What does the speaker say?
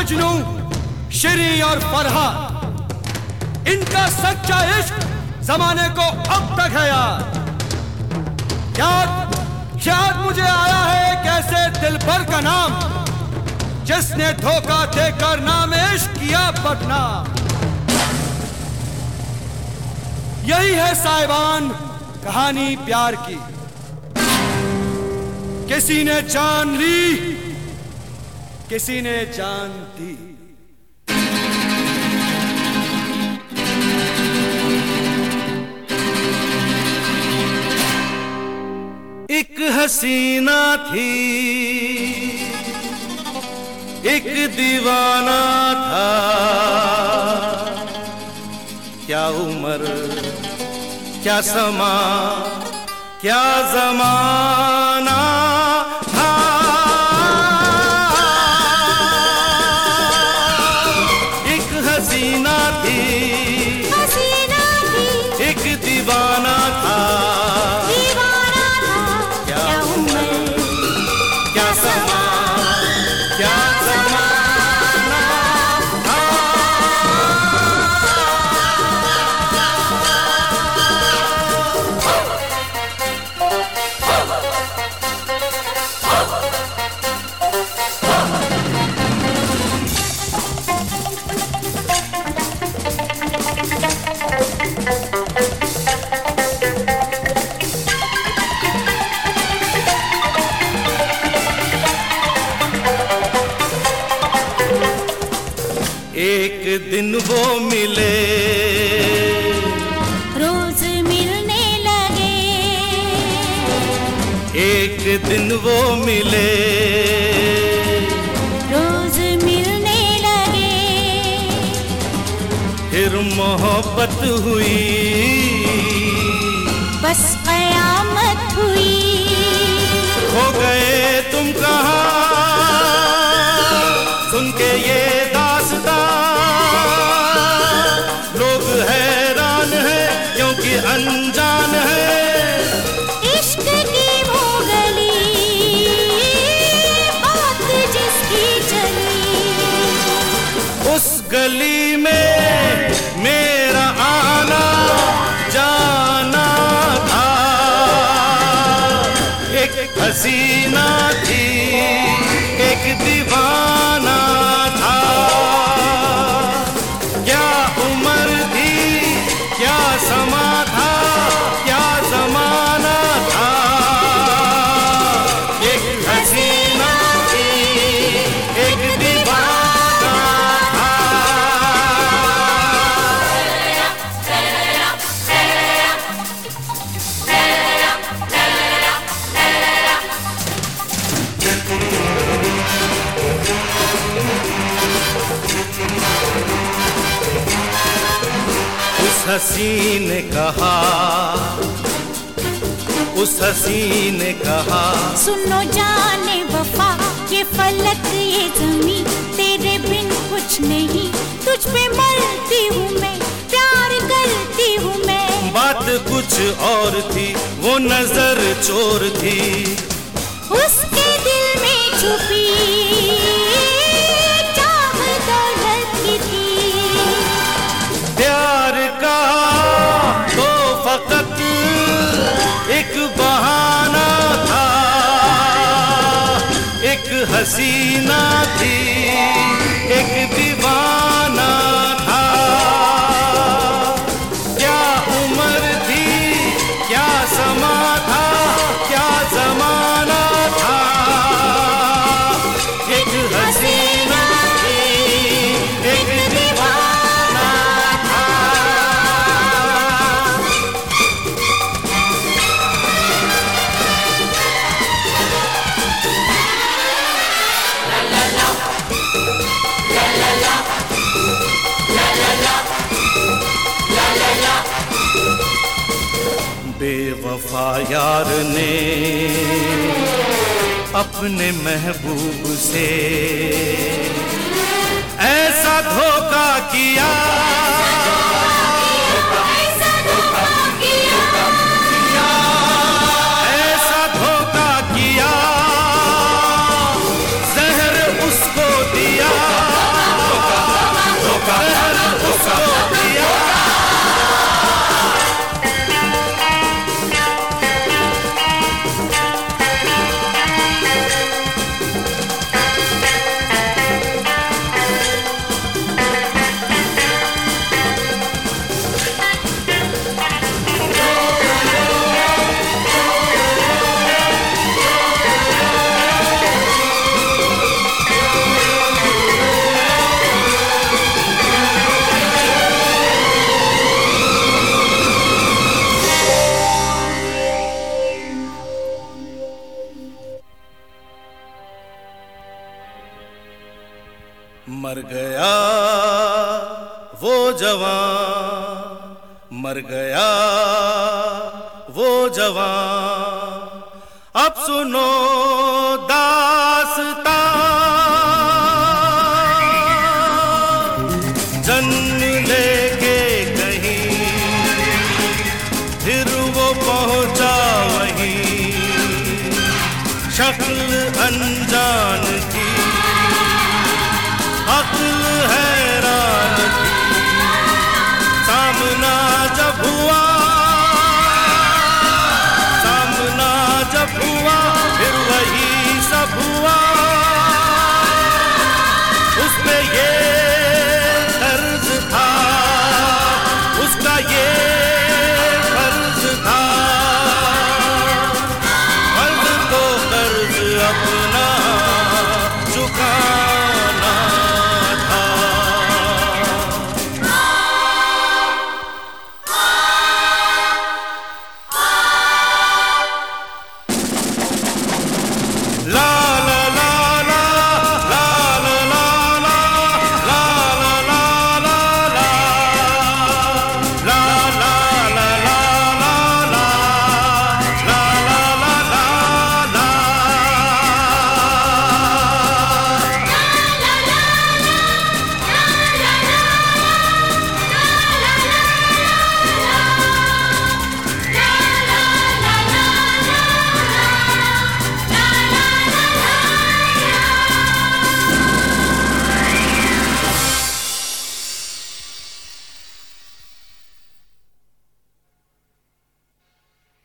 मजनू, शरी और फरहा। इनका सच्चा इश्क जमाने को अब तक है यार। याद याद मुझे आया है कैसे दिलबर का नाम, जिसने धोखा देकर नाम इश्क किया बदनाम। यही है साहिबान कहानी प्यार की। किसी ने जान ली किसी ने जान दी एक हसीना थी, एक दीवाना था। क्या उम्र, क्या समा, क्या जमाना। एक दिन वो मिले। रोज मिलने लगे। एक दिन वो मिले। रोज मिलने लगे। फिर मोहब्बत हुई। बस कयामत हुई। हो गए तुम कहा? सुन के ये उस गली में मेरा आना जाना था। एक हसीना थी एक दीवाना हसी ने कहा। उस हसी ने कहा। सुनो जाने वफा ये फलक ये जमी तेरे बिन कुछ नहीं। तुझ पे मरती हूँ मैं प्यार करती हूँ मैं। बात कुछ और थी वो नज़र चोर थी। उसके दिल में छुपी हसीना थी। एक दीवाना बेवफा यार ने अपने महबूब से ऐसा धोखा किया। गया वो जवान, मर गया वो जवान। अब सुनो दासता। जन्म लेके कहीं, फिर वो पहुँचा वहीं। शक्ल अनजान की the pool